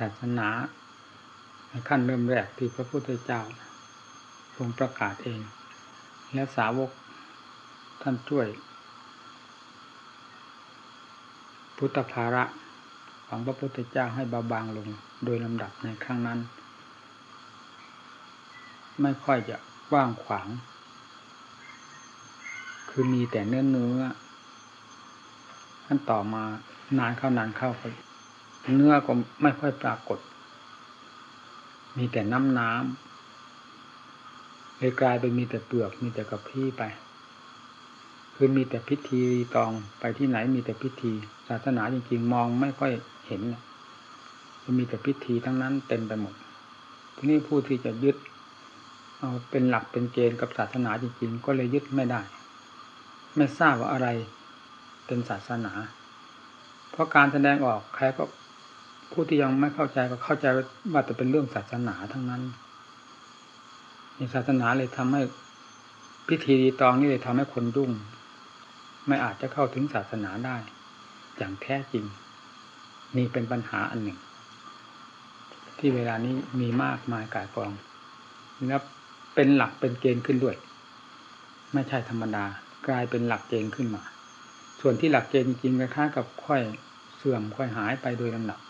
ศาสนาในขั้นเริ่มแรกที่พระพุทธเจ้าทรงประกาศเอง และสาวกท่านช่วย พุทธภาระของพระพุทธเจ้าให้เบาบางลงโดยลำดับในครั้งนั้น ไม่ค่อยจะกว้างขวาง คือมีแต่เนื้อเนื้อขั้นต่อมานานเข้านานเข้า เนื้อก็ไม่ค่อยปรากฏ มีแต่น้ำน้ำเลยกลายเป็นมีแต่เปลือกมีแต่กระพี้ไป คือมีแต่พิธีตองไปที่ไหนมีแต่พิธี ศาสนาจริง ๆ มองไม่ค่อยเห็นมันมีแต่พิธีทั้งนั้นเต็มไปหมดทีนี้ผู้ที่จะยึด เอาเป็นหลักเป็นเกณฑ์กับศาสนาจริง ๆ ก็เลยยึดไม่ได้ ไม่ทราบว่าอะไรเป็นศาสนา เพราะการแสดงออกใครก็ ผู้ที่ยังไม่เข้าใจก็เข้าใจว่าจะเป็นเรื่องศาสนาทั้งนั้นในศาสนาเลยทำให้พิธีรีตองนี่เลยทำให้คนรุ่ง ไม่อาจจะเข้าถึงศาสนาได้ อย่างแท้จริง นี่เป็นปัญหาอันหนึ่ง ที่เวลานี้มีมากมายกายกองและเป็นหลักเป็นเกณฑ์ขึ้นด้วย ไม่ใช่ธรรมดา กลายเป็นหลักเกณฑ์ขึ้นมา ส่วนที่หลักเกณฑ์จริงๆคล้ายกับค่อยเสื่อมค่อยหายไปโดยลำดับ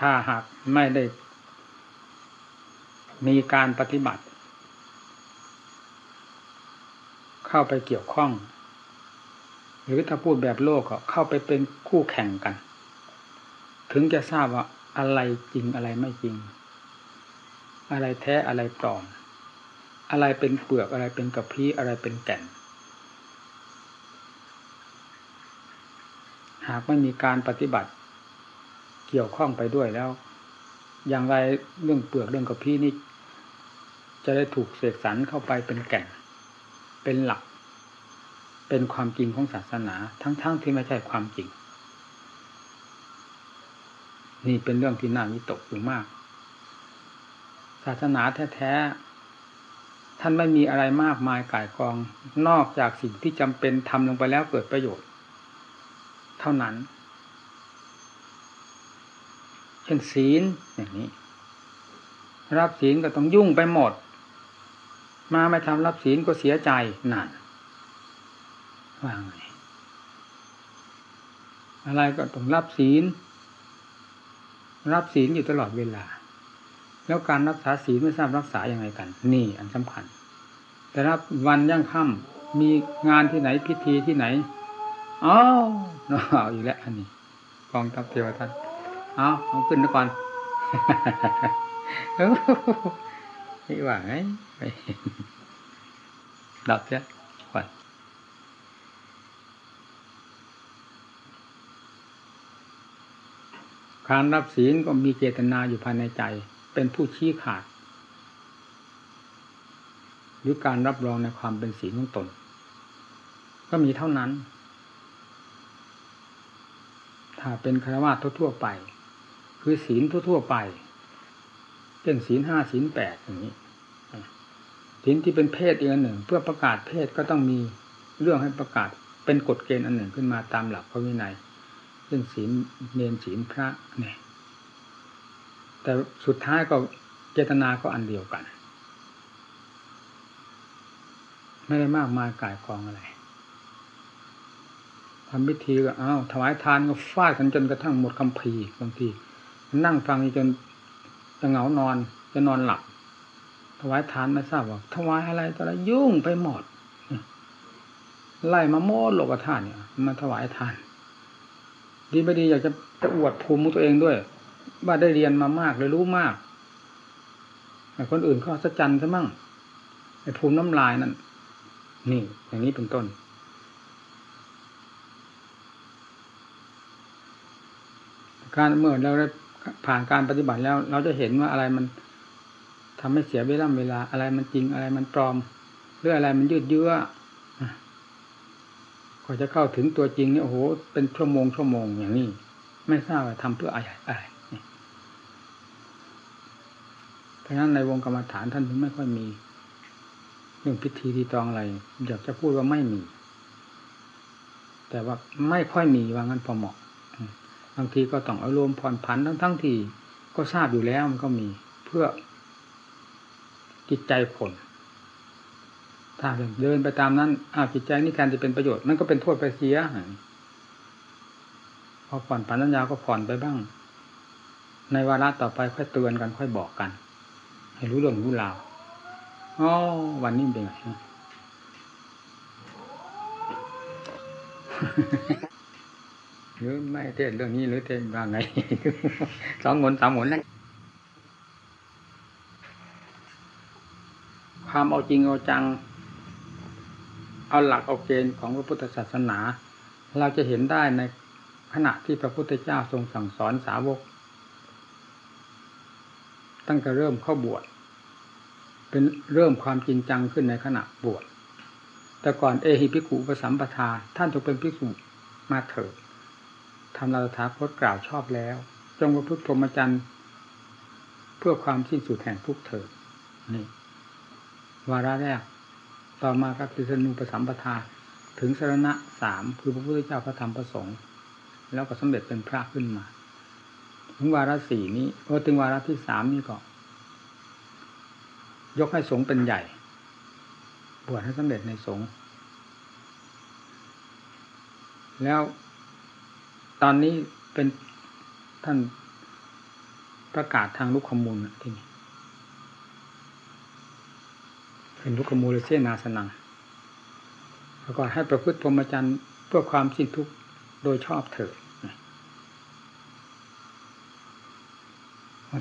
ถ้าหากไม่ได้ มีการปฏิบัติ เข้าไปเกี่ยวข้อง หรือถ้าพูดแบบโลกก็เข้าไปเป็นคู่แข่งกัน ถึงจะทราบว่าอะไรจริงอะไรไม่จริง อะไรแท้อะไรปลอม อะไรเป็นเปลือกอะไรเป็นกระพี้อะไรเป็นแก่นหากไม่มีการปฏิบัติ เกี่ยวข้องไปด้วยแล้ว อย่างไรเรื่องเปลือกเรื่องกระพี้นี่จะได้ถูกเสกสรรเข้าไปเป็นแก่น เป็นหลัก เป็นความจริงของศาสนา ทั้งๆทที่ไม่ใช่ความจริง นี่เป็นเรื่องที่น่าวิตกอยู่มาก ศาสนาแท้ๆท่านไม่มีอะไรมากมายก่ายกอง นอกจากสิ่งที่จำเป็นทำลงไปแล้วเกิดประโยชน์ เท่านั้น ช่นศีลอย่างนี้ รับศีลก็ต้องยุ่งไปหมด มาไม่ทำรับศีลก็เสียใจนั่นว่าไงอะไรก็ต้องรับศีล รับศีลอยู่ตลอดเวลา แล้วการรักษาศีลไม่ทราบรักษาอย่างไรกัน นี่อันสำคัญ แต่รับวันย่างค่ำมีงานที่ไหนพิธีที่ไหนอ๋อเอาอีกแล้วอันนี้กองทัพเทวทัต เอาเอาขึ้นก่อนนี่ว่าไงดับเสียก่อนการรับศีลก็มีเจตนาอยู่ภายในใจ เป็นผู้ชี้ขาด หรือการรับรองในความเป็นศีลของตน ก็มีเท่านั้น ถ้าเป็นคารวะทั่วๆไป คือศีลทั่ว ๆ ไปเช่นศีลห้าศีลแปดอย่างนี้ศีลที่เป็นเพศอีกอันหนึ่ง เพื่อประกาศเพศก็ต้องมีเรื่องให้ประกาศเป็นกฎเกณฑ์อันหนึ่งขึ้นมาตามหลักพระวินัยเช่นศีลเนนศีลพระเนี่ยแต่สุดท้ายก็เจตนาก็อันเดียวกัน ไม่ได้มากมายกายกองอะไรทำพิธีก็อ้าวถวายทานก็ฟาดกันจนกระทั่งหมดคำพีบางที นั่งฟังจนจะเหงานอนจะนอนหลับถวายทานไม่ทราบว่าถวายอะไรตอะไรยุ่งไปหมดไล่มาโม้โลกธาตุเนี่ยมาถวายทาน ดีไม่ดีอยากจะจะอวดภูมิตัวเองด้วยว่าได้เรียนมามากเลยรู้มากแต่คนอื่นเขาสัจจันซะมั่งไอ้ภูมิน้ำลายนั่นนี่อย่างนี้เป็นต้น การเมื่อเราได้ ผ่านการปฏิบัติแล้ว เราจะเห็นว่าอะไรมันทำให้เสียเวลาเวลา อะไรมันจริงอะไรมันปลอมหรืออะไรมันยืดเยื้อก็จะเข้าถึงตัวจริงเนี่ยโอ้โหเป็นชั่วโมงชั่วโมงอย่างนี้ไม่ทราบว่าทำเพื่ออะไรอะไรเพราะฉะนั้นในวงกรรมฐานท่านถึงไม่ค่อยมีเรื่องพิธีที่ตองอะไรอยากจะพูดว่าไม่มี แต่ว่าไม่ค่อยมีว่างั้นพอเหมาะางทีก็ต้องอารมณ์ผ่อนผันทั้งทั้งที่ก็ทราบอยู่แล้วมันก็มีเพื่อจิตใจผลถ้าเดินไปตามนั้นอ้าวจิตใจนี่การจะเป็นประโยชน์มันก็เป็นโทษไปเสียพอผ่อนผันสัญญาก็ผ่อนไปบ้าง ในวาระต่อไปค่อยเตือนกันค่อยบอกกัน ให้รู้เรื่องรู้ราวอ๋อวันนี้เป็นไง หรือไม่เทศเรื่องนี้หรือเทศว่าไงสองหนสามหนนั่นความเอาจริงเอาจัง เอาหลักเอาเกณฑ์ของพระพุทธศาสนา เราจะเห็นได้ในขณะที่พระพุทธเจ้าทรงสั่งสอนสาวก ตั้งแต่เริ่มเข้าบวชเป็นเริ่มความจริงจังขึ้นในขณะบวชแต่ก่อนเอหิพิขุปสัมปทา ท่านจงเป็นพิสุมาเถิด ทำเราถาคตกล่าวชอบแล้ว จงประพฤติพรหมจรรย์เพื่อความสิ้นสุดแห่งทุกเถิดนี่วาระแรก ต่อมาก็คือสนุปสัมปทาถึงสรณะสามคือพระพุทธเจ้าพระธรรมพระสงฆ์แล้วก็สำเร็จเป็นพระขึ้นมา ถึงวาระสี่นี้พอถึงวาระที่สามนี่ก็ ยกให้สงฆ์เป็นใหญ่ บวชให้สำเร็จในสงฆ์แล้ว ตอนนี้เป็นท่านประกาศทางลูกขมูลที่นี่เป็นลูกขมูลเสนาสนัง แล้วก็ให้ประพฤติพรหมจรรย์เพื่อความสิ้นทุกข์โดยชอบเถิด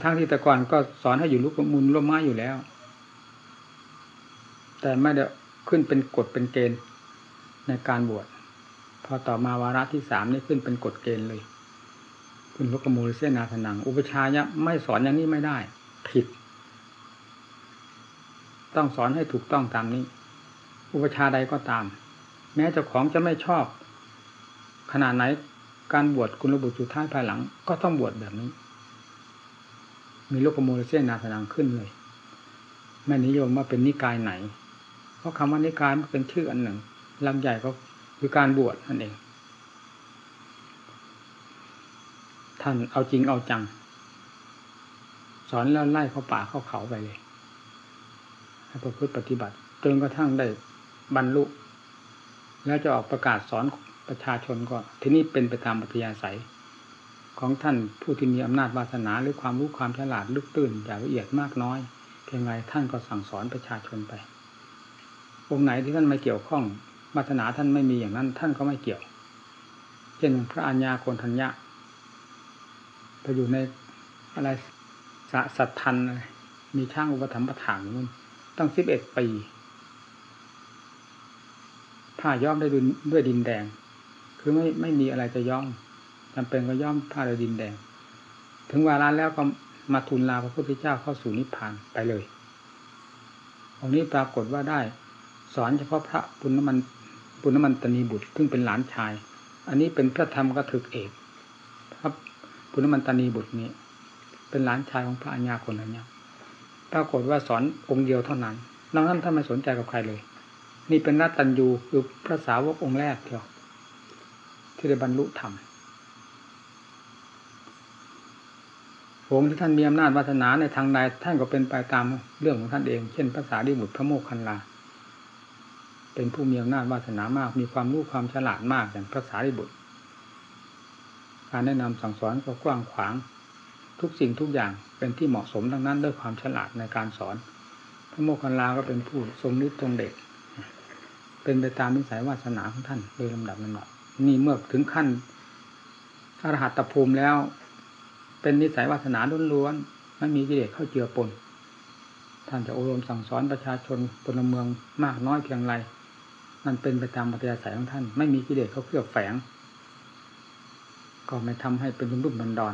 ทั้งที่แต่ก่อนก็สอนให้อยู่ลูกขมูลร่มไม้อยู่แล้ว แต่ไม่ได้ขึ้นเป็นกฎเป็นเกณฑ์ในการบวช พอต่อมาวาระที่สามนี่ขึ้นเป็นกฎเกณฑ์เลยคุณลูกมูลเสนาสนัง อุปชายะไม่สอนอย่างนี้ไม่ได้ ผิด ต้องสอนให้ถูกต้องตามนี้ อุปชาใดก็ตาม แม้เจ้าของจะไม่ชอบ ขนาดไหนการบวชคุณระบุสุดท้ายภายหลัง ก็ต้องบวชแบบนี้ มีโลกโมเลเซียนาสนังขึ้นเลย ไม่นิยมว่าเป็นนิกายไหน เพราะคำว่านิกายมันเป็นชื่ออันหนึ่งลำใหญ่ก็ คือการบวชนั่นเอง ท่านเอาจริงเอาจัง สอนแล้วไล่เข้าป่าเข้าเขาไปเลยให้ประพฤติปฏิบัติจนกระทั่งได้บรรลุ แล้วจะออกประกาศสอนประชาชนก็ ที่นี่เป็นไปตามปัจยาศัย ของท่านผู้ที่มีอำนาจวาสนาหรือความรู้ความฉลาดลึกตื้นอย่างละเอียดมากน้อย เพียงไรท่านก็สั่งสอนประชาชนไปองค์ไหนที่ท่านไม่เกี่ยวข้อง วาสนาท่านไม่มีอย่างนั้น ท่านก็ไม่เกี่ยว เช่นพระอัญญาโกนทัญญะไปอยู่ในอะไรสสัตทันมีช่างอุปถัมภ์ประถางนู่นตั้งสิบเอ็ดปีผ้าย้อมได้ด้วยดินแดง คือไม่ไม่มีอะไรจะย้อมจำเป็นก็ย้อมผ้าด้วยดินแดง ถึงวาระแล้วก็มาทูลลาพระพุทธเจ้าเข้าสู่นิพพานไปเลยองนี้ปรากฏว่าได้ สอนเฉพาะพระปุณณมัน ปุณณมันตนีบุตรซึ่งเป็นหลานชาย อันนี้เป็นพระธรรมกถึกเอกพระปุณณมันตนีบุตรนี้ เป็นหลานชายของพระอัญญาคนนั้นเนี่ยปรากฏว่าสอนองค์เดียวเท่านั้นนอกนั้นท่านไม่สนใจกับใครเลย นี่เป็นรัตตัญญูคือพระสาวกองค์แรกเดียวที่ได้บรรลุธรรมองค์ที่ท่านมีอำนาจวาสนาในทางใดท่านก็เป็นไปตามเรื่องของท่านเอง เช่นภาษาดิบุตรพระโมคคันลา เป็นผู้มีอำนาจวาสนามาก มีความรู้ความฉลาดมากอย่างภาษาดิบุตร การแนะนำสั่งสอนก็กว้างขวาง ทุกสิ่งทุกอย่างเป็นที่เหมาะสมทั้งนั้นด้วยความฉลาดในการสอน พระโมคคันลาก็เป็นผู้ทรงฤทธิ์ทรงเด็ก เป็นไปตามนิสัยวาสนาของท่านโดยลำดับลำดับนี่เมื่อถึงขั้นอรหัตภูมิแล้ว เป็นนิสัยวาสนาล้วนๆไม่มีกิเลสเข้าเจือปนท่านจะอบรมสั่งสอนประชาชนพลเมืองมากน้อยเพียงไร มันเป็นไปตามปัจจัยสายของท่าน ไม่มีกิเลสเขาเคลือบแฝง ก็ไม่ทำให้เป็นรุ่มบันดอน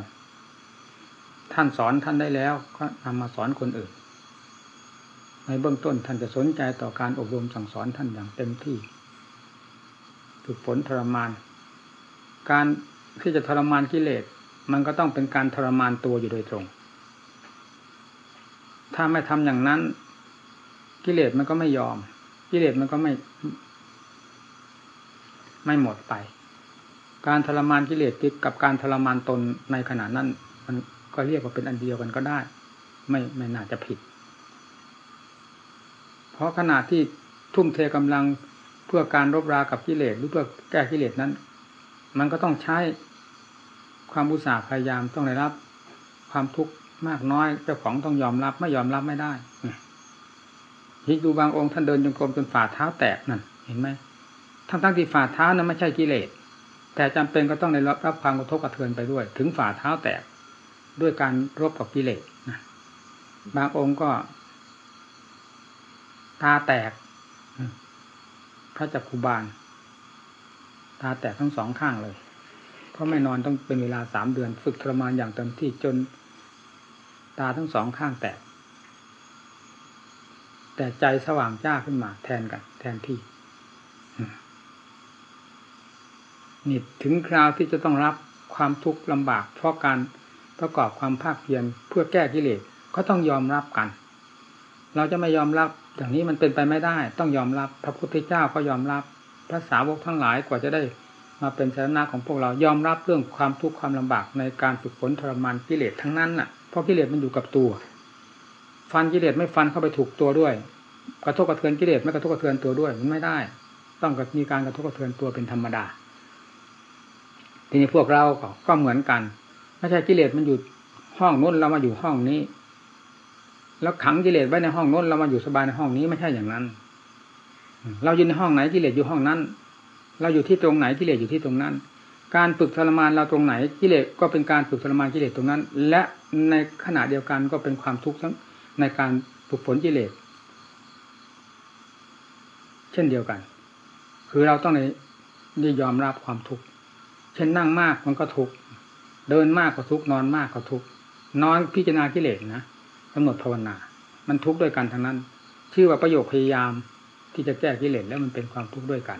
ท่านสอนท่านได้แล้ว ก็นำมาสอนคนอื่น ในเบื้องต้นท่านจะสนใจต่อการอบรมสั่งสอนท่านอย่างเต็มที่ฝึกฝนทรมาน การที่จะทรมานกิเลส มันก็ต้องเป็นการทรมานตัวอยู่โดยตรง ถ้าไม่ทำอย่างนั้น กิเลสมันก็ไม่ยอม กิเลสมันก็ไม่ ไม่หมดไป การทรมานกิเลสกับการทรมานตนในขณะนั้น มันก็เรียกว่าเป็นอันเดียวกันก็ได้ ไม่ไม่น่าจะผิด เพราะขณะที่ทุ่มเทกำลังเพื่อการรบรากับกิเลสหรือเพื่อแก้กิเลสนั้น มันก็ต้องใช้ความอุตสาห์พยายามต้องได้รับ ความทุกข์มากน้อยเจ้าของต้องยอมรับไม่ยอมรับไม่ได้ฮิดูบางองค์ท่านเดินจงกรมจนฝ่าเท้าแตกนั่นเห็นไหม ทั้งทั้งที่ฝ่าเท้านั้นไม่ใช่กิเลส แต่จำเป็นก็ต้องได้รับความกระทบกระเทือนไปด้วย ถึงฝ่าเท้าแตกด้วยการรบกับกิเลสนะบางองค์ก็ตาแตก พระจักคุบาล ตาแตกทั้งสองข้างเลย เพราะไม่นอนต้องเป็นเวลาสามเดือน ฝึกทรมานอย่างเต็มที่จนตาทั้งสองข้างแตก แต่ใจสว่างจ้าขึ้นมาแทนกัน แทนที่ นี่ถึงคราวที่จะต้องรับความทุกข์ลำบาก เพราะการประกอบความภาคเพียรเพื่อแก้กิเลสก็ต้องยอมรับกัน เราจะไม่ยอมรับอย่างนี้มันเป็นไปไม่ได้ ต้องยอมรับพระพุทธเจ้าก็ยอมรับพระสาวกทั้งหลายกว่าจะได้มาเป็นสาระของพวกเรายอมรับเรื่องความทุกข์ความลำบากในการฝึกฝนทรมานกิเลสทั้งนั้นน่ะเพราะกิเลสมันอยู่กับตัว ฟันกิเลสไม่ฟันเข้าไปถูกตัวด้วย กระทบกระเทือนกิเลสไม่กระทบกระเทือนตัวด้วย มันไม่ได้ ต้องมีการกระทบกระเทือนตัวเป็นธรรมดา ทีนี้พวกเราก็เหมือนกันไม่ใช่กิเลสมันอยู่ห้องนู้นเรามาอยู่ห้องนี้ แล้วขังกิเลสไว้ในห้องนู้นเรามาอยู่สบายในห้องนี้ไม่ใช่อย่างนั้น เราอยู่ในห้องไหนกิเลสอยู่ห้องนั้น เราอยู่ที่ตรงไหนกิเลสอยู่ที่ตรงนั้น การฝึกทรมานเราตรงไหนกิเลสก็เป็นการฝึกทรมานกิเลสตรงนั้น และในขณะเดียวกันก็เป็นความทุกข์ในการฝึกฝนกิเลสเช่นเดียวกัน คือเราต้องได้ยอมรับความทุกข์ เช่นนั่งมากมันก็ทุกเดินมากก็ทุกนอนมากก็ทุกนอนพิจารณากิเลสนะกำหนดภาวนา มันทุกข์ด้วยกันทั้งนั้น ชื่อว่าประโยคพยายามที่จะแก้กิเลสแล้วมันเป็นความทุกข์ด้วยกัน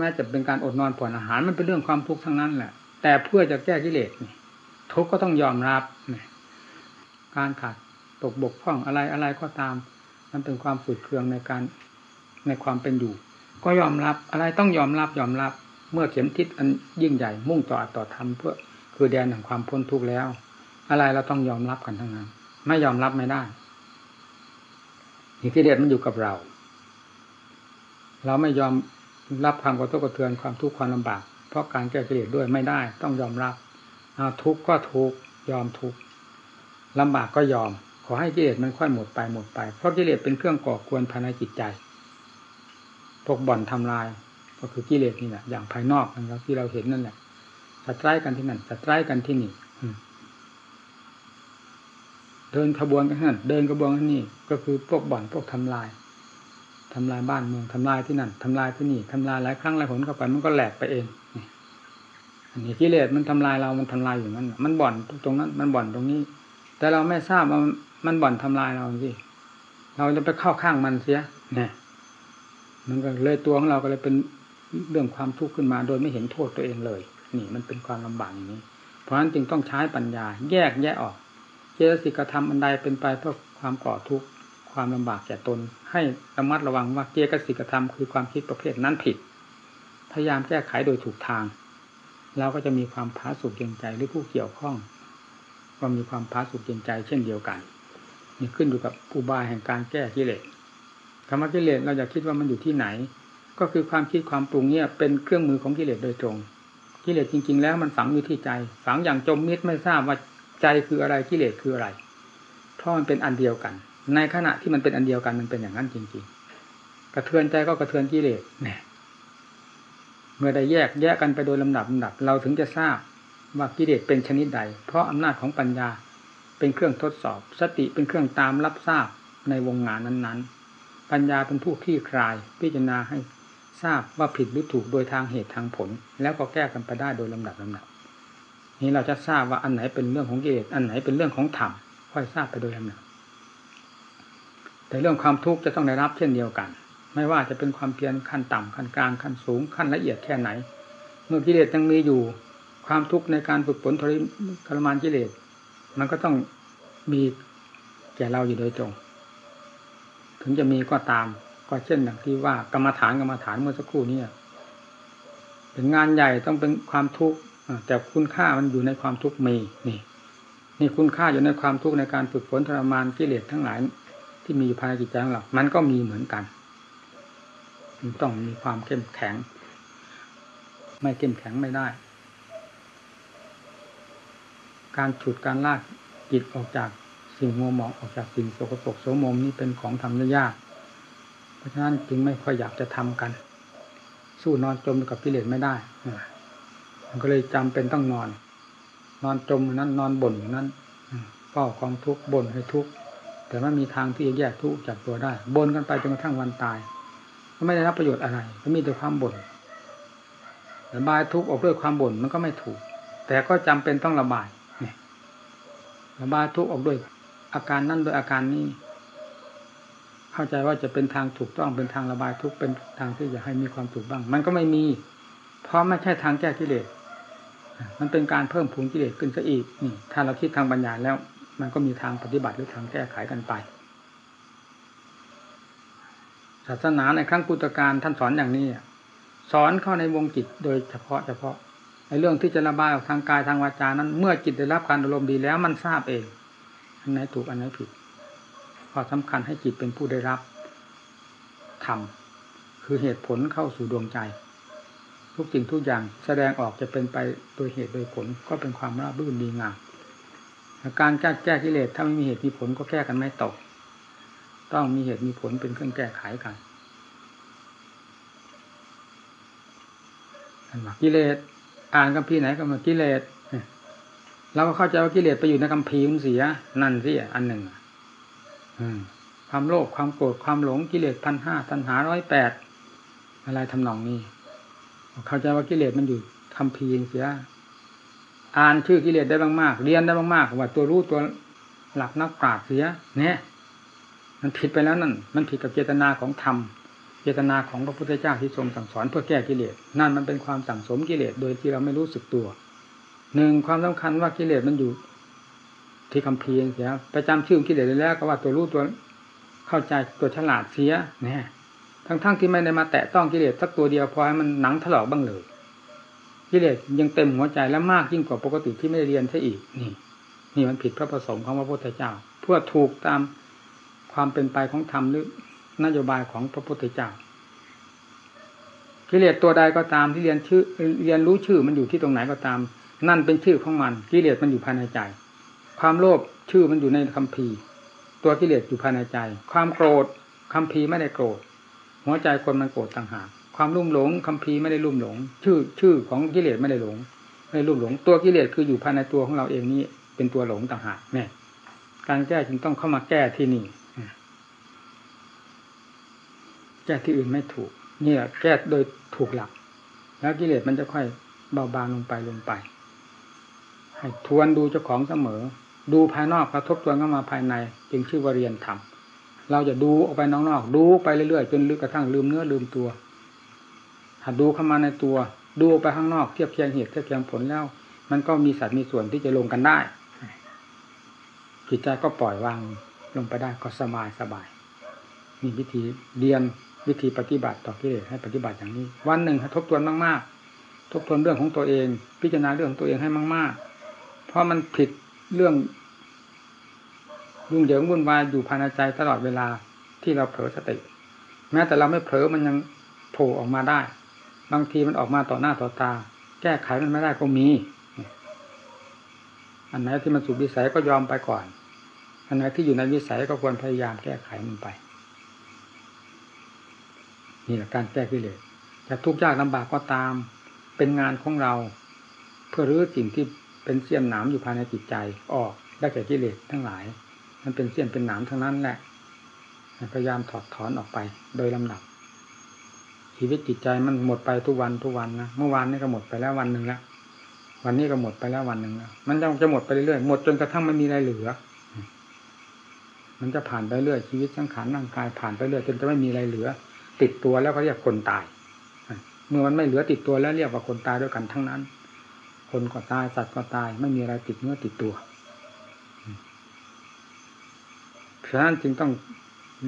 แม้จะเป็นการอดนอนผ่อนอาหารมันเป็นเรื่องความทุกข์ทั้งนั้นแหละ แต่เพื่อจะแก้กิเลสนี่ทุกข์ก็ต้องยอมรับนี่การขาดตกบกพร่องอะไรอะไรก็ตาม มันเป็นความฝืดเคืองในการในความเป็นอยู่ ก็ยอมรับอะไรต้องยอมรับยอมรับ เมื่อเข็มทิศอันยิ่งใหญ่มุ่งต่ออัตต่อธรรมเพื่อคือแดนแห่งความพ้นทุกข์แล้ว อะไรเราต้องยอมรับกันทั้งนั้น ไม่ยอมรับไม่ได้ที่เดชมันอยู่กับเรา เราไม่ยอมรับความกระทบกระเทือนความทุกข์ความลำบาก เพราะการแก้กิเลสด้วยไม่ได้ ต้องยอมรับทุกข์ก็ทุกข์ยอมทุกข์ลำบากก็ยอม ขอให้กิเลสมันค่อยหมดไปหมดไป เพราะกิเลสเป็นเครื่องก่อกวนภายในจิตใจพวกบ่อนทำลาย ก็คือกิเลสนี่แหละอย่างภายนอกนะครับที่เราเห็นนั่นแหละสัตร้กันที่นั่นสัตร้กันที่นี่เดินขบวนกันนั่นเดินขบวนกันนี่ก็คือพวกบ่อนพวกทำลายทำลายบ้านเมืองทำลายที่นั่นทำลายที่นี่ทำลายหลายครั้งหลายผลเข้าไปมันก็แหลกไปเองอันนี้กิเลสมันทำลายเรา มันทำลายอยู่นั่นมันบ่อนตรงนั้น มันบ่อนตรงนี้ แต่เราไม่ทราบว่ามันบ่อนทำลายเราสิเราจะไปเข้าข้างมันเสียเนี่ยมันก็เลยตัวของเราก็เลยเป็น เรื่องความทุกข์ขึ้นมาโดยไม่เห็นโทษตัวเองเลย นี่มันเป็นความลำบากอย่างนี้ เพราะฉะนั้นจึงต้องใช้ปัญญา แยกแยะออก เจตสิกธรรมอันใดเป็นไปเพื่อความก่อทุกข์ความลำบากแก่ตน ให้ระมัดระวังว่าเจตสิกธรรมคือความคิดประเภทนั้นผิด พยายามแก้ไขโดยถูกทางเราก็จะมีความพาสุขเย็นใจหรือผู้เกี่ยวข้อง ก็มีความพาสุขเย็นใจเช่นเดียวกันนี่ขึ้นอยู่กับอุบายแห่งการแก้กิเลสธรรมกิเลสเราอยากคิดว่ามันอยู่ที่ไหน ก็คือความคิดความปรุงเนี่ยเป็นเครื่องมือของกิเลสโดยตรงกิเลสจริง ๆ แล้วมันฝังอยู่ที่ใจ ฝังอย่างจมมิดไม่ทราบว่าใจคืออะไรกิเลสคืออะไรเพราะมันเป็นอันเดียวกัน ในขณะที่มันเป็นอันเดียวกันมันเป็นอย่างนั้นจริง ๆ กระเทือนใจก็กระเทือนกิเลสเนี่ยเมื่อได้แยกแยกกันไปโดยลำดับลำดับ เราถึงจะทราบว่ากิเลสเป็นชนิดใด เพราะอำนาจของปัญญาเป็นเครื่องทดสอบ สติเป็นเครื่องตามรับทราบในวงงานนั้นๆ ปัญญาเป็นผู้คลี่คลาย พิจารณาให้ ทราบว่าผิดหรือถูกโดยทางเหตุทางผล แล้วก็แก้กันไปได้โดยลำดับลำดับนี้เราจะทราบว่าอันไหนเป็นเรื่องของกิเลสอันไหนเป็นเรื่องของธรรมค่อยทราบไปโดยลำดับแต่เรื่องความทุกข์จะต้องได้รับเช่นเดียวกัน ไม่ว่าจะเป็นความเพียรขั้นต่ำขั้นกลางขั้นสูงขั้นละเอียดแค่ไหน เมื่อกิเลสยังมีอยู่ ความทุกข์ในการฝึกฝนทรมานกิเลส มันก็ต้องมีแก่เราอยู่โดยตรง ถึงจะมีก็ตาม ก็เช่นอย่างที่ว่ากรรมฐานกรรมฐานเมื่อสักครู่นี้เป็นงานใหญ่ต้องเป็นความทุกข์แต่คุณค่ามันอยู่ในความทุกข์มีนี่นี่คุณค่าอยู่ในความทุกข์ในการฝึกฝนทรมานกิเลสทั้งหลาย ที่มีอยู่ภายในจิตใจของเรามันก็มีเหมือนกันมันต้องมีความเข้มแข็ง ไม่เข้มแข็งไม่ได้ การฉุดการลากจิตออกจากสิ่งมัวหมองออกจากสิ่งโสกปรกโสมมนี่เป็นของทำได้ยาก เพราะฉะนั้นจึงไม่ค่อยอยากจะทำกัน สู้นอนจมกับกิเลสไม่ได้มันก็เลยจำเป็นต้องนอน นอนจมนั้นนอนบ่นนั้นเฝ้าความทุกข์บ่นให้ทุกข์แต่ไม่มีทางที่จะแยกทุกข์จากตัวได้บ่นกันไปจนกระทั่งวันตายก็ไม่ได้รับประโยชน์อะไรก็มีแต่ความบ่นระบายทุกข์ออกด้วยความบ่นมันก็ไม่ถูก แต่ก็จำเป็นต้องระบายเนี่ยระบายทุกข์ออกด้วยอาการนั่นโดยอาการนี้ เข้าใจว่าจะเป็นทางถูกต้องเป็นทางระบายทุกเป็นทางที่จะให้มีความสุขบ้าง มันก็ไม่มี เพราะไม่ใช่ทางแก้กิเลสมันเป็นการเพิ่มพูนกิเลสขึ้นซะอีกนี่ถ้าเราคิดทางปัญญาแล้ว มันก็มีทางปฏิบัติหรือทางแก้ไขกันไป ศาสนาในครั้งพุทธกาลท่านสอนอย่างนี้สอนเข้าในวงจิตโดยเฉพาะเฉพาะในเรื่องที่จะระบายออกทางกายทางวาจานั้น เมื่อจิตได้รับการอารมณ์ดีแล้วมันทราบเอง อันไหนถูกอันไหนผิด ข้อสำคัญให้จิตเป็นผู้ได้รับธรรมคือเหตุผลเข้าสู่ดวงใจ ทุกสิ่งทุกอย่างแสดงออกจะเป็นไปโดยเหตุโดยผลก็เป็นความราบรื่นดีงามการแก้แก้กิเลสถ้าไม่มีเหตุมีผลก็แก้กันไม่ตก ต้องมีเหตุมีผลเป็นเครื่องแก้ไขกันอันว่ากิเลสอ่านคัมภีร์ไหนก็มากิเลสเราก็เข้าใจว่ากิเลสไปอยู่ในคำพีมันเสียนั่นสิอันหนึ่ง ความโลภความโกรธความหลงกิเลสพันห้าตัณหาร้อยแปดอะไรทำนองนี้ เข้าใจว่ากิเลสมันอยู่คำพีเสียอ่านชื่อกิเลสได้มากๆเรียนได้มากๆว่าตัวรู้ตัวหลักนักปราชญ์เสีย เนี่ย มันผิดไปแล้วนั่น มันผิดกับเจตนาของธรรมเจตนาของพระพุทธเจ้าที่ทรงสั่งสอนเพื่อแก้กิเลสนั่นมันเป็นความสั่งสมกิเลสโดยที่เราไม่รู้สึกตัวหนึ่งความสำคัญว่ากิเลสมันอยู่ ที่คำเพียงเสียไปจำชื่อกิเลสแล้วก็ว่าตัวรู้ตัวเข้าใจตัวฉลาดเสียเนี่ยทั้งๆทที่ไม่ได้มาแตะต้องกิเลสสักตัวเดียวพอให้มันหนังถลอกบ้างเลยกิเลสยังเต็มหัวใจและมากยิ่งกว่าปกติที่ไม่ได้เรียนซะอีกนี่ นี่มันผิดพระประสงค์ของพระพุทธเจ้า เพื่อถูกตามความเป็นไปของธรรมหรือนโยบายของพระพุทธเจ้ากิเลสตัวใดก็ตามที่เรียนชื่อเรียนรู้ชื่อมันอยู่ที่ตรงไหนก็ตาม นั่นเป็นชื่อของมันกิเลสมันอยู่ภายในใจ ความโลภชื่อมันอยู่ในคัมภีร์ ตัวกิเลสอยู่ภายในใจ ความโกรธคัมภีร์ไม่ได้โกรธ หัวใจคนมันโกรธต่างหากความลุ่มหลงคัมภีร์ไม่ได้ลุ่มหลง ชื่อชื่อของกิเลสไม่ได้หลงไม่ได้ลุ่มหลง ตัวกิเลสคืออยู่ภายในตัวของเราเองนี้เป็นตัวหลงต่างหากเนี่ยการแก้จึงต้องเข้ามาแก้ที่นี่แก้ที่อื่นไม่ถูก เนี่ยแก้โดยถูกหลัก แล้วกิเลสมันจะค่อยเบาบางลงไปลงไป ให้ทวนดูเจ้าของเสมอ ดูภายนอกกระทบตัวเข้ามาภายใน จึงชื่อว่าเรียนธรรมเราจะดูออกไปนอกๆดูไปเรื่อยๆจนลึกกระทั่งลืมเนื้อลืมตัวถ้าดูเข้ามาในตัว ดูไปข้างนอกเทียบเคียงเหตุเทียบเคียงผลแล้ว มันก็มีสัตว์มีส่วนที่จะลงกันได้จิตใจก็ปล่อยวางลงไปได้ก็สบายสบาย มีวิธีเรียนวิธีปฏิบัติต่อกิเลสให้ปฏิบัติอย่างนี้ วันหนึ่งทบทวนมากๆ ทบทวนเรื่องของตัวเอง พิจารณาเรื่องของตัวเองให้มาก ๆ เพราะมันผิด เรื่องยุ่งเหยิงวุ่นวายอยู่ภายในใจตลอดเวลาที่เราเผลอสติ แม้แต่เราไม่เผลอมันยังโผล่ออกมาได้ บางทีมันออกมาต่อหน้าต่อตา แก้ไขมันไม่ได้ก็มี อันไหนที่มันสุดวิสัยก็ยอมไปก่อน อันไหนที่อยู่ในวิสัยก็ควรพยายามแก้ไขมันไป นี่แหละการแก้กิเลสจะทุกข์ยากลำบากก็ตาม เป็นงานของเรา เพื่อรื้อสิ่งที่ เป็นเสี้ยนหนามอยู่ภายในจิตใจออกได้แก่กิเลสทั้งหลาย มันเป็นเสี้ยนเป็นหนามทั้งนั้นแหละพยายามถอดถอนออกไปโดยลำดับ ชีวิตจิตใจมันหมดไปทุกวันทุกวันนะเมื่อวานนี้ก็หมดไปแล้ววันหนึ่งแล้ววันนี้ก็หมดไปแล้ววันหนึ่งแล้วมันจะจะหมดไปเรื่อยๆหมดจนกระทั่งไม่มีอะไรเหลือ มันจะผ่านไปเรื่อยชีวิตสังขารร่างกายผ่านไปเรื่อยจนจะไม่มีอะไรเหลือ ติดตัวแล้วก็เรียกคนตายเมื่อมันไม่เหลือติดตัวแล้วเรียกว่าคนตายด้วยกันทั้งนั้น คนก็ตายสัตว์ก็ตาย ไม่มีอะไรติดเนื้อติดตัวฉะนั้นจึงต้อง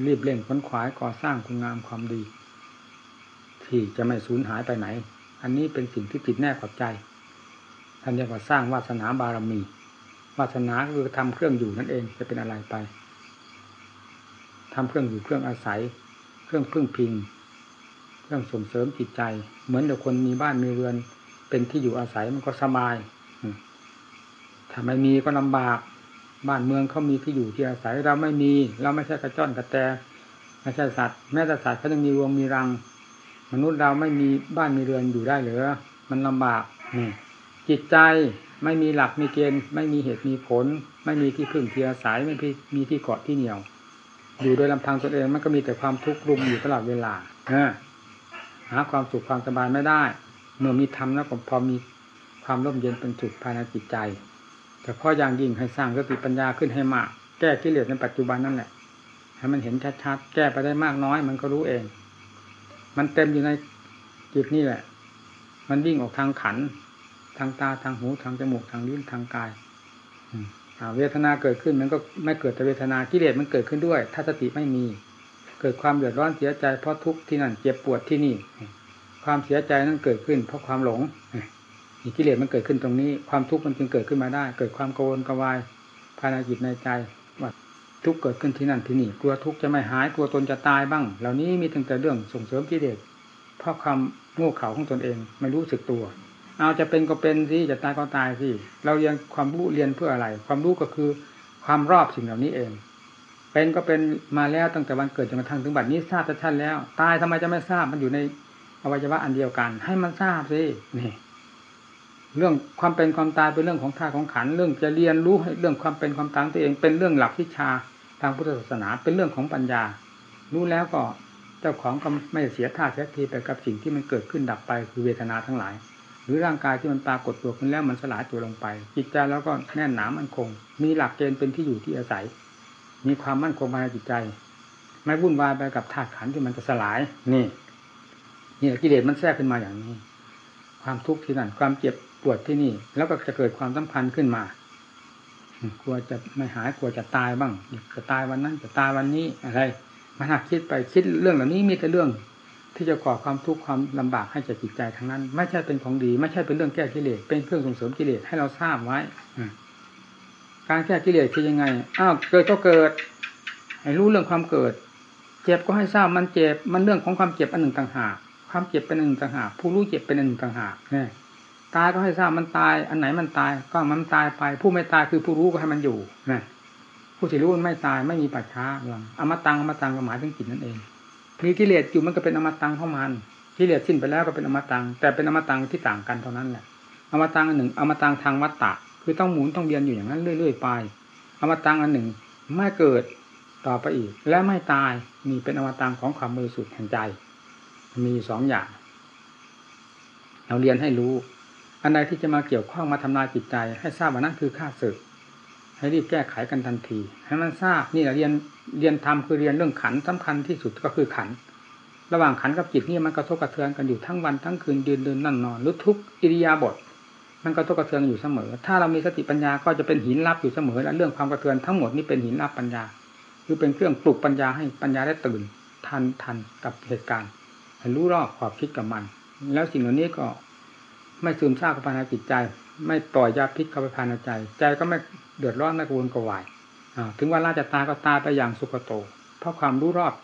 รีบเร่งค้นขวายก่อสร้างคุณงามความดี ที่จะไม่สูญหายไปไหน อันนี้เป็นสิ่งที่ติดแน่กับใจท่านเรียกว่าสร้างวาสนาบารมี วาสนาคือทำเครื่องอยู่นั่นเองจะเป็นอะไรไปทำเครื่องอยู่เครื่องอาศัย เครื่องพึ่งพิง เครื่องส่งเสริมจิตใจ เหมือนเด็กคนมีบ้านมีเรือน เป็นที่อยู่อาศัยมันก็สบายถ้าไม่มีก็ลำบาก บ้านเมืองเขามีที่อยู่ที่อาศัยเราไม่มี เราไม่ใช่กระจ้อนกระแตไม่ใช่สัตว์แม้แต่สัตว์เขายังมีวงมีรัง มนุษย์เราไม่มีบ้านมีเรือนอยู่ได้หรือมันลำบากจิตใจไม่มีหลักมีเกณฑ์ ไม่มีเหตุมีผล ไม่มีที่พึ่งที่อาศัยไม่มีที่เกาะที่เหนียว อยู่โดยลำพังตนเองมันก็มีแต่ความทุกข์รุมอยู่ตลอดเวลาหาความสุขความสบายไม่ได้ เมื่อมีธรรมแล้วก็พอมีความร่มเย็นเป็นสุขภายในจิตใจ แต่พออย่างยิ่งให้สร้างสติปัญญาขึ้นให้มาก แก้กิเลสในปัจจุบันนั่นแหละ ให้มันเห็นชัดๆ แก้ไปได้มากน้อย มันก็รู้เอง มันเต็มอยู่ในจิตนี่แหละ มันวิ่งออกทางขัน ทางตา ทางหู ทางจมูก ทางลิ้น ทางกายเวทนาเกิดขึ้นมันก็ไม่เกิดแต่เวทนา กิเลสมันเกิดขึ้นด้วย ถ้าสติไม่มี เกิดความเดือดร้อนเสียใจเพราะทุกข์ที่นั่น เจ็บปวดที่นี่ ความเสียใจนั้นเกิดขึ้น เพราะความหลงกิเลสมันเกิดขึ้นตรงนี้ ความทุกข์มันจึงเกิดขึ้นมาได้ เกิดความโกรธกวายภายในจิตในใจว่าทุกข์เกิดขึ้นที่นั่นที่นี่กลัวทุกข์จะไม่หายกลัวตนจะตายบ้าง เหล่านี้มีตั้งแต่เรื่องส่งเสริมกิเลสเพราะความโง่เขลาของตนเองไม่รู้สึกตัว เอาจะเป็นก็เป็นสิจะตายก็ตายสิเราเรียนความรู้เรียนเพื่ออะไร ความรู้ก็คือความรอบสิ่งเหล่านี้เอง เป็นก็เป็นมาแล้วตั้งแต่วันเกิดจนกระทั่งถึงบัดนี้ทราบชัดแล้ว ตายทำไมจะไม่ทราบมันอยู่ใน อวัยวะอันเดียวกัน ให้มันทราบสินี่ เรื่องความเป็นความตายเป็นเรื่องของท่าของขันเรื่องจะเรียนรู้เรื่องความเป็นความตายตัวเองเป็นเรื่องหลักวิชาทางพุทธศาสนาเป็นเรื่องของปัญญา รู้แล้วก็เจ้าของก็ไม่เสียท่าเสียทีไปกับสิ่งที่มันเกิดขึ้นดับไปคือเวทนาทั้งหลาย หรือร่างกายที่มันปรากฏตัวขึ้นแล้วมันสลายตัวลงไป จิตใจแล้วก็แน่นหนามั่นคง มีหลักเกณฑ์เป็นที่อยู่ที่อาศัย มีความมั่นคงภายในจิตใจ ไม่วุ่นวายไปกับธาตุขันที่มันจะสลายนี่ นี่กิเลสมันแทรกขึ้นมาอย่างนี้ ความทุกข์ที่นั่น ความเจ็บปวดที่นี่ แล้วก็จะเกิดความสัมพันธ์ขึ้นมากลัวจะไม่หายกลัวจะตายบ้างจะตายวันนั้นจะตายวันนี้อะไรมาหักคิดไปคิดเรื่องเหล่านี้มีแต่เรื่อง ที่จะก่อความทุกข์ความลำบากให้แก่จิตใจทั้งนั้น ไม่ใช่เป็นของดี ไม่ใช่เป็นเรื่องแก้กิเลสเป็นเครื่องส่งเสริมกิเลสให้เราทราบไว้การแก้กิเลสคือยังไงอ้าวเกิดก็เกิด ให้รู้เรื่องความเกิด เจ็บก็ให้ทราบมันเจ็บมันเรื่องของความเจ็บอันหนึ่งต่างหาก ความเจ็บเป็นอันหนึ่งต่างหากผู้รู้เจ็บเป็นอันหนึ่งต่างหากเนี่ยตายก็ให้ทราบมันตาย อันไหนมันตายก็มันตายไป ผู้ไม่ตายคือผู้รู้ก็ให้มันอยู่นะผู้ที่รู้มันไม่ตายไม่มีปัจฉาเรื่องอมตังอมตังก็หมายถึงจิตนั่นเองมีกิเลสอยู่มันก็เป็นอมตังของมันกิเลสสิ้นไปแล้วก็เป็นอมตังแต่เป็นอมตังที่ต่างกันเท่านั้นแหละอมตังอันหนึ่งอมตังทางวัตตะ คือต้องหมุนต้องเวียนอยู่อย่างนั้นเรื่อยๆไป อมตังอันหนึ่งไม่เกิดต่อไปอีก และไม่ตายมีเป็นอมตังของความบริสุทธิ์แห่งใจ มีสองอย่าง เราเรียนให้รู้ อันใดที่จะมาเกี่ยวข้องมาทำลายจิตใจ ให้ทราบว่านั่นคือข้าศึก ให้รีบแก้ไขกันทันที ให้มันทราบนี่แหละเรียนเรียนธรรมคือเรียนเรื่องขันสำคัญที่สุดก็คือขัน ระหว่างขันกับจิตนี่มันกระทบกระเทือนกันอยู่ทั้งวันทั้งคืนยืนเดินนั่งนอนหรือทุกอิริยาบถมันกระทบกระเทือนอยู่เสมอ ถ้าเรามีสติปัญญาก็จะเป็นหินรับอยู่เสมอ และเรื่องความกระเทือนทั้งหมดนี่เป็นหินรับปัญญา คือเป็นเครื่องปลุกปัญญาให้ปัญญาได้ตื่น ทันทันกับเหตุการณ์ ให้รู้รอบขอบคิดกับมัน แล้วสิ่งเหล่านี้ก็ไม่ซึมซาบเข้าไปในจิตใจ ไม่ปล่อยยาพิษเข้าไปภายในใจ ใจก็ไม่เดือดร้อนไม่กวนกวายถึงว่าราจะตายก็ตายไปอย่างสุขโต เพราะความรู้รอบ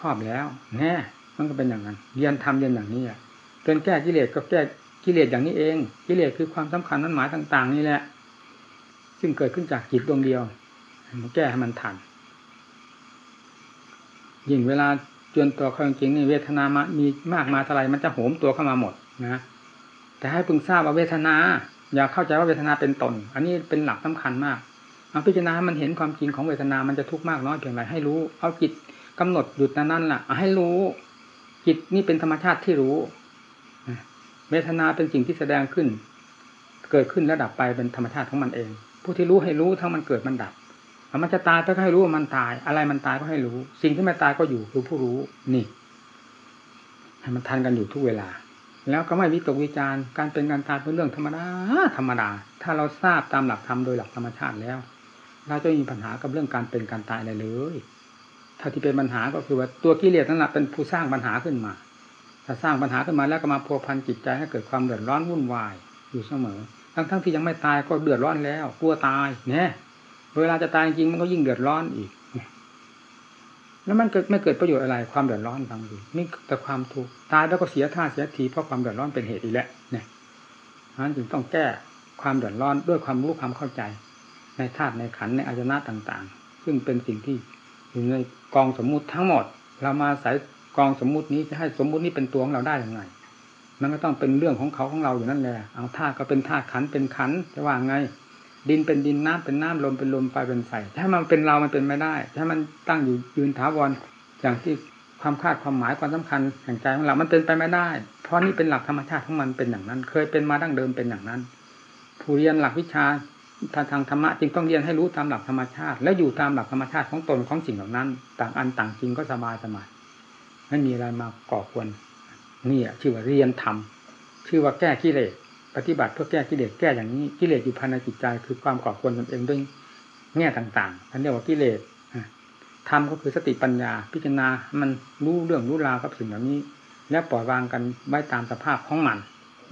ครอบแล้วแน่มันก็เป็นอย่างนั้นเรียนทำเรียนอย่างนี้อะเป็นแก้กิเลสก็แก้กิเลสอย่างนี้เอง กิเลสคือความสำคัญนั้นหมายต่าง ๆ นี่แหละ ซึ่งเกิดขึ้นจากจิตดวงเดียวมันแก้ให้มันทันยิ่งเวลา จนตัวเขาจริงนี่เวทนามามีมากมาเท่าไรมันจะโหมตัวเข้ามาหมดนะแต่ให้พึงทราบว่าเวทนา อย่าเข้าใจว่าเวทนาเป็นตน อันนี้เป็นหลักสำคัญมากเอาพิจารณามันเห็นความจริงของเวทนา มันจะทุกข์มากน้อยเพียงไรให้รู้ เอาจิตกำหนดหยุดนั้นนั่นแหละให้รู้จิตนี่เป็นธรรมชาติที่รู้เวทนาเป็นสิ่งที่แสดงขึ้น เกิดขึ้นแล้วดับไปเป็นธรรมชาติของมันเอง ผู้ที่รู้ให้รู้ทั้งมันเกิดมันดับ มันจะตายก็ให้รู้ว่ามันตาย อะไรมันตายก็ให้รู้ สิ่งที่ไม่ตายก็อยู่คือผู้รู้นี่ให้มันทันกันอยู่ทุกเวลา แล้วก็ไม่วิตกวิจารการเป็นการตายเป็นเรื่องธรรมดาธรรมดา ถ้าเราทราบตามหลักธรรมโดยหลักธรรมชาติแล้ว เราจะมีปัญหากับเรื่องการเป็นการตายอะไรเลยถ้าที่เป็นปัญหาก็คือว่าตัวกิเลสนั่นแหละเป็นผู้สร้างปัญหาขึ้นมา ถ้าสร้างปัญหาขึ้นมาแล้วก็มาพัวพันจิตใจให้เกิดความเดือดร้อนวุ่นวายอยู่เสมอ ทั้งทั้งที่ยังไม่ตายก็เดือดร้อนแล้วกลัวตายเนี่ย เวลาจะตายจริงมันก็ยิ่งเดือดร้อนอีก แล้วมันเกิดไม่เกิดประโยชน์อะไรความเดือดร้อนบางทีนี่แต่ความทุกข์ตายแล้วก็เสียท่าเสียทีเพราะความเดือดร้อนเป็นเหตุอีกแล้วเนี่ยฉะนั้นจึงต้องแก้ความเดือดร้อนด้วยความรู้ความเข้าใจ ในธาตุในขันในอายนะต่าง ๆ ซึ่งเป็นสิ่งที่อยู่ในกองสมมุติทั้งหมด เรามาใส่กองสมมุตินี้จะให้สมมุตินี้เป็นตัวของเราได้ยังไง มันก็ต้องเป็นเรื่องของเขาของเราอยู่นั่นแหละเอาธาตุก็เป็นธาตุขันเป็นขันจะว่าไง ดินเป็นดินน้ำเป็นน้ำลมเป็นลมไฟเป็นไฟถ้ามันเป็นเรามันเป็นไม่ได้ ถ้ามันตั้งอยู่ยืนถาวรอย่างที่ความคาดความหมายความสำคัญแห่งใจของเรา มันเป็นไปไม่ได้ เพราะนี่เป็นหลักธรรมชาติของมันเป็นอย่างนั้น เคยเป็นมาดั้งเดิมเป็นอย่างนั้น ผู้เรียนหลักวิชาทางทางธรรมะจึงต้องเรียนให้รู้ตามหลักธรรมชาติ และอยู่ตามหลักธรรมชาติของตนของสิ่งเหล่านั้น ต่างอันต่างจริงก็สบายสบายไม่มีอะไรมาก่อควรนี่ชื่อว่าเรียนธรรมชื่อว่าแก้กิเลส ปฏิบัติเพื่อแก้กิเลสแก้อย่างนี้กิเลสอยู่ภายในจิตใจคือความก่อควรตนเองด้วยแง่ต่างๆอันเรียกว่ากิเลสธรรมก็คือสติปัญญา พิจารณา มันรู้เรื่องรู้ราวกับสิ่งเหล่านี้ และปล่อยวางกันไว้ตามสภาพของมัน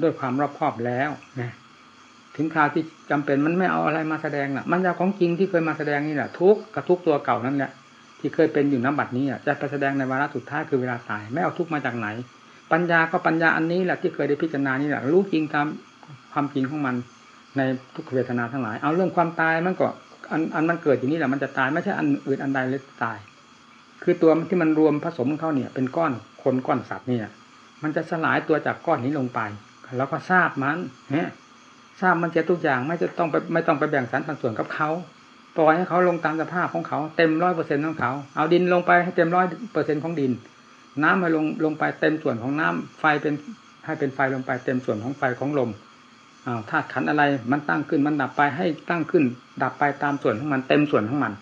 ด้วยความรอบคอบแล้วนะถึงคราวที่จำเป็นมันไม่เอาอะไรมาแสดงน่ะ มันเอาของจริงที่เคยมาแสดงนี่แหละทุกกระทุกตัวเก่านั่นแหละที่เคยเป็นอยู่น้ำบัดนี้จะไปแสดงในวาระสุดท้ายคือเวลาตาย ไม่เอาทุกมาจากไหน ปัญญาก็ปัญญาอันนี้แหละที่เคยได้พิจารณานี่แหละรู้จริงตาม ความจริงของมันในทุกเวทนาทั้งหลาย เอาเรื่องความตายมันก็อันอันมันเกิดอยู่นี่แหละมันจะตายไม่ใช่อันอื่นอันใดเลยตาย คือตัวที่มันรวมผสมเข้าเนี่ย เป็นก้อนคนก้อนสัตว์เนี่ยมันจะสลายตัวจากก้อนนี้ลงไป แล้วก็ทราบมันเนี่ยทราบมันจะทุกอย่างไม่จะต้องไปไม่ต้องไปแบ่งสรรปันส่วนกับเขาปล่อยให้เขาลงตามสภาพของเขาเต็มร้อยเปอร์เซ็นต์ของเขา เอาดินลงไปให้เต็มร้อยเปอร์เซ็นต์ของดิน น้ำให้ลงลงไปเต็มส่วนของน้ำไฟเป็นให้เป็นไฟลงไปเต็มส่วนของไฟของลม อ้าวธาตุขันอะไรมันตั้งขึ้นมันดับไปให้ตั้งขึ้น ดับไปตามส่วนของมันเต็มส่วนของมัน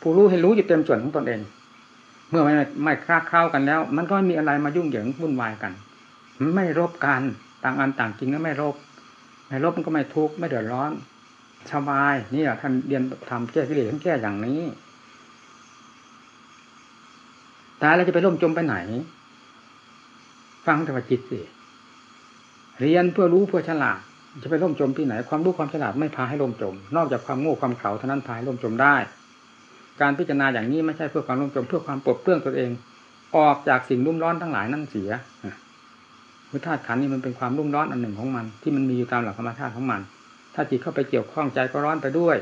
ผู้รู้ให้รู้อยู่เต็มส่วนของตนเอง เมื่อไม่ไม่คลาดเข้ากันแล้ว มันก็ไม่มีอะไรมายุ่งเหยิงวุ่นวายกันไม่รบกันต่างอันต่างจริงแล้วไม่รบไม่รบมันก็ไม่ทุกข์ไม่เดือดร้อนสบายนี่แหละท่านเรียนทำแก้กิเลสท่านแก้อย่างนี้ตายแล้วจะไปร่มจมไปไหน ฟังแต่ว่าจิตสิเรียนเพื่อรู้เพื่อฉลาด จะไปร่มจมที่ไหนความรู้ความฉลาดไม่พาให้ร่มจม นอกจากความโง่ความเขาเท่านั้นพาให้ร่มจมได้ การพิจารณาอย่างนี้ไม่ใช่เพื่อความร่มจมเพื่อความปลดเปลื้องตัวเอง ออกจากสิ่งรุ่มร้อนทั้งหลายนั่นเสียคือธาตุขันนี่มันเป็นความรุ่มร้อนอันหนึ่งของมัน ที่มันมีอยู่ตามหลักธรรมชาติของมัน ถ้าจิตเข้าไปเกี่ยวข้องใจก็ร้อนไปด้วย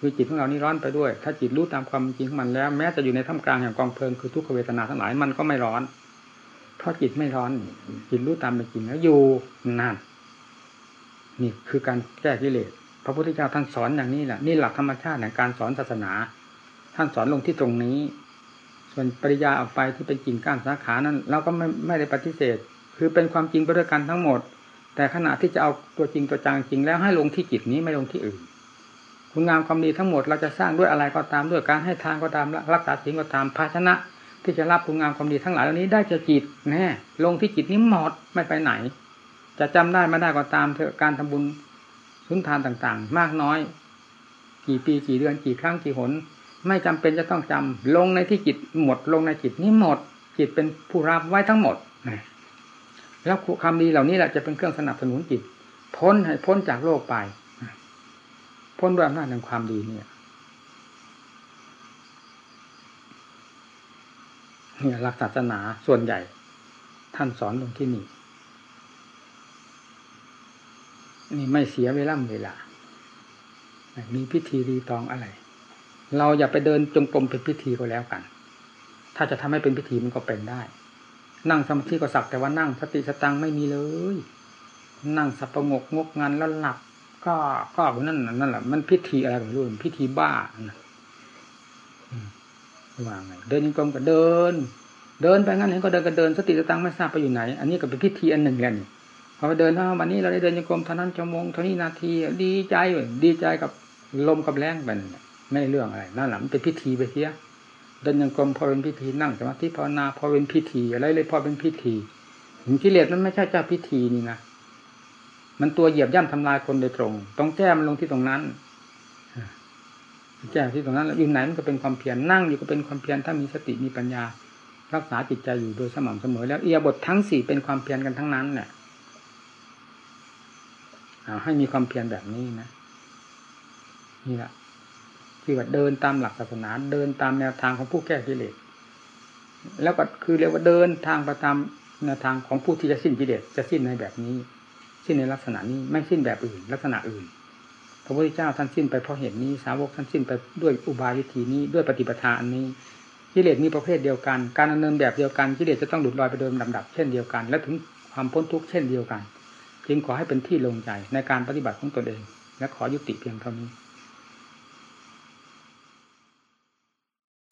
คือจิตของเรานี่ร้อนไปด้วย ถ้าจิตรู้ตามความจริงของมันแล้ว แม้จะอยู่ในท่ามกลางแห่งกองเพลิงคือทุกขเวทนาทั้งหลายมันก็ไม่ร้อน เพราะจิตไม่ร้อนจิตรู้ตามเป็นจริงแล้วอยู่นั่น นี่คือการแก้กิเลสพระพุทธเจ้าท่านสอนอย่างนี้แหละนี่หลักธรรมชาติในการสอนศาสนา ท่านสอนลงที่ตรงนี้ ส่วนปริยาออกไปที่เป็นกิ่งก้านสาขานั้นเราก็ไม่ไม่ได้ปฏิเสธ คือเป็นความจริงไปด้วยกันทั้งหมด แต่ขณะที่จะเอาตัวจริงตัวจังจริงแล้วให้ลงที่จิตนี้ไม่ลงที่อื่นคุณงามความดีทั้งหมดเราจะสร้างด้วยอะไรก็ตามด้วยการให้ทานก็ตามรักษาศีลก็ตามภาชนะ ที่จะรับคุณงามความดีทั้งหลายเหล่านี้ได้จะจิตแน่ลงที่จิตนี้หมดไม่ไปไหน จะจำได้ไม่ได้ก็ตามเถอะการทำบุญสุนทานต่างๆ มากน้อย กี่ปีกี่เดือนกี่ครั้งกี่หน ไม่จำเป็นจะต้องจำลงในที่จิตหมด ลงในจิตนี้หมด จิตเป็นผู้รับไว้ทั้งหมดแล้วคำดีเหล่านี้แหละจะเป็นเครื่องสนับสนุนจิต พ้นให้พ้นจากโลกไป พ้นด้วยอำนาจแห่งความดีเนี่ยเนี่ยหลักศาสนาส่วนใหญ่ ท่านสอนลงที่นี่ นี่ไม่เสียเวลาเวลามีพิธีรีตองอะไร เราอย่าไปเดินจงกรมเป็นพิธีก็แล้วกัน ถ้าจะทำให้เป็นพิธีมันก็เป็นได้ นั่งสมาธิก็สักแต่ว่านั่งสติสตังไม่มีเลย นั่งสับประงกงกงานแล้วหลับก็ก็นั่นนั่นแหละมันพิธีอะไรไม่รู้พิธีบ้าว่าไงเดินยังกรมก็เดิน เดินไปงั้นเห็นก็เดินก็เดิน สติสตังไม่ทราบไปอยู่ไหน อันนี้ก็เป็นพิธีอันหนึ่งแหละนี่ พอเดินถ้าวันนี้เราได้เดินโยกรมเท่านั้นชั่วโมงเท่านี้นาทีดีใจดีใจกับลมกับแรงเป็นไม่เรื่องอะไรนั่นแหละมันเป็นพิธีไปเสียเดินโยกรมพอเป็นพิธีนั่งสมาธิภาวนาพอเป็นพิธีอะไรเลยพอเป็นพิธีถึงกิเลสมันไม่ใช่เจ้าพิธีนี่นะมันตัวเหยียบย่ำทำลายคนโดยตรง ต้องแก้มันลงที่ตรงนั้นแก้ที่ตรงนั้นอยู่ไหนมันก็เป็นความเพียรนั่งอยู่ก็เป็นความเพียรถ้ามีสติมีปัญญา รักษาจิตใจอยู่โดยสม่ำเสมอ แล้วเอียบททั้งสี่เป็นความเพียรกันทั้งนั้นเนี่ย ให้มีความเพียรแบบนี้นะนี่แหละที่ว่าเดินตามหลักศาสนา เดินตามแนวทางของผู้แก้กิเลสแล้วก็คือเรียกว่าเดินทางไปตามแนวทางของผู้ที่จะสิ้นกิเลสจะสิ้นในแบบนี้ สิ้นในลักษณะนี้ไม่สิ้นแบบอื่น ลักษณะอื่น พระพุทธเจ้าท่านสิ้นไปเพราะเหตุนี้สาวกท่านสิ้นไปด้วยอุบายวิธีนี้ด้วยปฏิปทาอันนี้กิเลสมีประเภทเดียวกัน การดำเนินแบบเดียวกันกิเลสจะต้องหลุดลอยไปโดยลำดับเช่นเดียวกัน และถึงความพ้นทุกข์เช่นเดียวกัน จึงขอให้เป็นที่ลงใจในการปฏิบัติของตนเอง และขอยุติเพียงเท่านี้